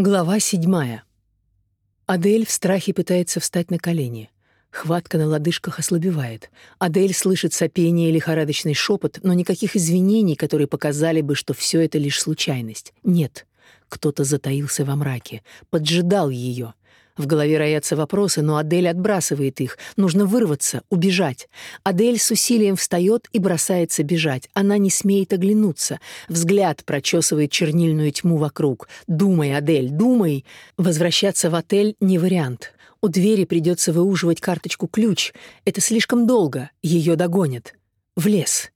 Глава седьмая. Адель в страхе пытается встать на колени. Хватка на лодыжках ослабевает. Адель слышит сопение и лихорадочный шепот, но никаких извинений, которые показали бы, что все это лишь случайность. Нет. Кто-то затаился во мраке, поджидал ее. В голове роятся вопросы, но Адель отбрасывает их. Нужно вырваться, убежать. Адель с усилием встает и бросается бежать. Она не смеет оглянуться. Взгляд прочесывает чернильную тьму вокруг. «Думай, Адель, думай!» Возвращаться в отель не вариант. У двери придется выуживать карточку-ключ. Это слишком долго. Ее догонят. В лес.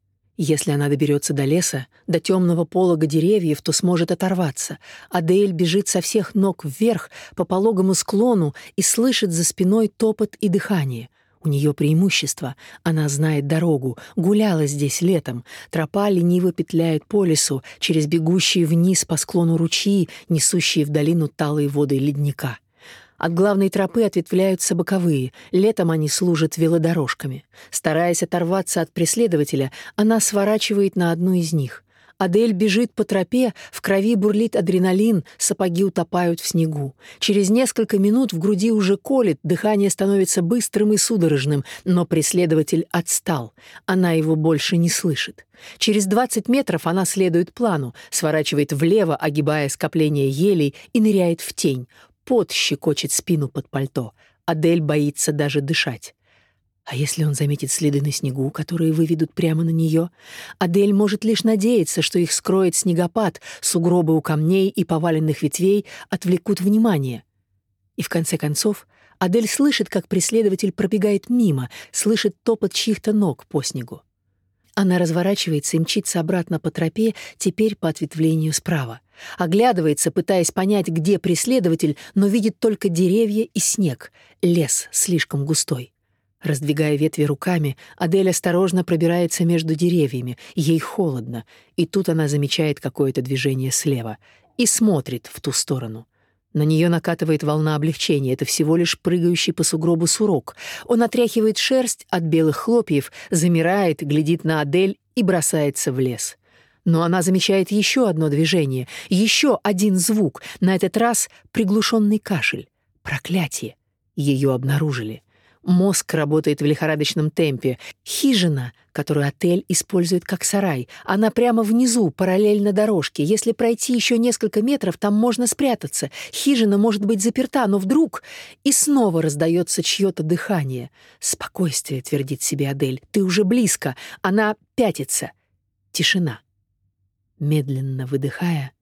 Если она доберется до леса, до темного полога деревьев, то сможет оторваться. Адель бежит со всех ног вверх по пологому склону и слышит за спиной топот и дыхание. У нее преимущество. Она знает дорогу, гуляла здесь летом. Тропа лениво петляет по лесу, через бегущие вниз по склону ручьи, несущие в долину талые воды ледника. От главной тропы ответвляются боковые. Летом они служат велодорожками. Стараясь оторваться от преследователя, она сворачивает на одну из них. Адель бежит по тропе, в крови бурлит адреналин, сапоги утопают в снегу. Через несколько минут в груди уже колет, дыхание становится быстрым и судорожным, но преследователь отстал. Она его больше не слышит. Через 20 метров она следует плану, сворачивает влево, огибая скопление елей, и ныряет в тень. Пот щекочет спину под пальто. Адель боится даже дышать. А если он заметит следы на снегу, которые выведут прямо на нее? Адель может лишь надеяться, что их скроет снегопад, сугробы у камней и поваленных ветвей отвлекут внимание. И в конце концов Адель слышит, как преследователь пробегает мимо, слышит топот чьих-то ног по снегу. Она разворачивается и мчится обратно по тропе, теперь по ответвлению справа. Оглядывается, пытаясь понять, где преследователь, но видит только деревья и снег. Лес слишком густой. Раздвигая ветви руками, Адель осторожно пробирается между деревьями. Ей холодно, и тут она замечает какое-то движение слева и смотрит в ту сторону. На нее накатывает волна облегчения. Это всего лишь прыгающий по сугробу сурок. Он отряхивает шерсть от белых хлопьев, замирает, глядит на Адель и бросается в лес. Но она замечает еще одно движение, еще один звук, на этот раз приглушенный кашель. Проклятие. Ее обнаружили. Мозг работает в лихорадочном темпе. Хижина, которую отель использует как сарай, она прямо внизу, параллельно дорожке. Если пройти еще несколько метров, там можно спрятаться. Хижина может быть заперта, но вдруг... И снова раздается чье-то дыхание. «Спокойствие», — твердит себе Адель, — «ты уже близко». Она пятится. Тишина. Медленно выдыхая,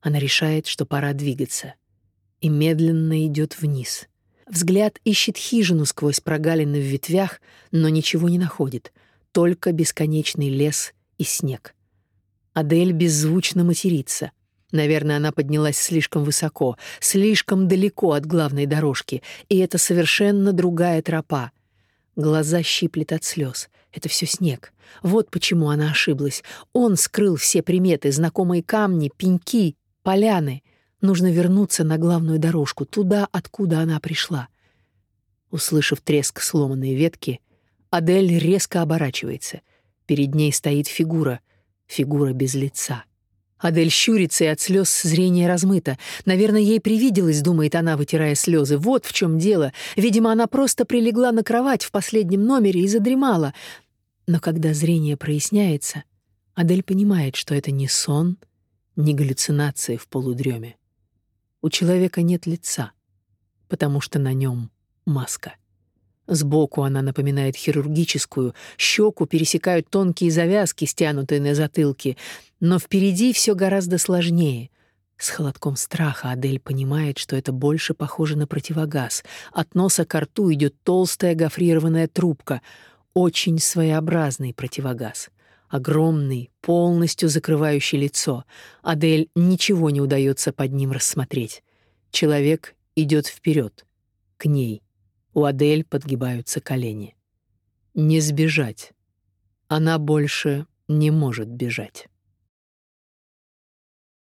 она решает, что пора двигаться. И медленно идет вниз — Взгляд ищет хижину сквозь прогалины в ветвях, но ничего не находит, только бесконечный лес и снег. Адель беззвучно матерится. Наверное, она поднялась слишком высоко, слишком далеко от главной дорожки, и это совершенно другая тропа. Глаза щиплет от слез. Это все снег. Вот почему она ошиблась. Он скрыл все приметы, знакомые камни, пеньки, поляны — Нужно вернуться на главную дорожку, туда, откуда она пришла. Услышав треск сломанной ветки, Адель резко оборачивается. Перед ней стоит фигура, фигура без лица. Адель щурится, и от слез зрение размыто. Наверное, ей привиделось, думает она, вытирая слезы. Вот в чем дело. Видимо, она просто прилегла на кровать в последнем номере и задремала. Но когда зрение проясняется, Адель понимает, что это не сон, не галлюцинации в полудреме. У человека нет лица, потому что на нем маска. Сбоку она напоминает хирургическую, щеку пересекают тонкие завязки, стянутые на затылке, но впереди все гораздо сложнее. С холодком страха Адель понимает, что это больше похоже на противогаз. От носа к рту идет толстая гофрированная трубка, очень своеобразный противогаз — огромный, полностью закрывающий лицо. Адель ничего не удается под ним рассмотреть. Человек идет вперед, к ней. У Адель подгибаются колени. Не сбежать. Она больше не может бежать.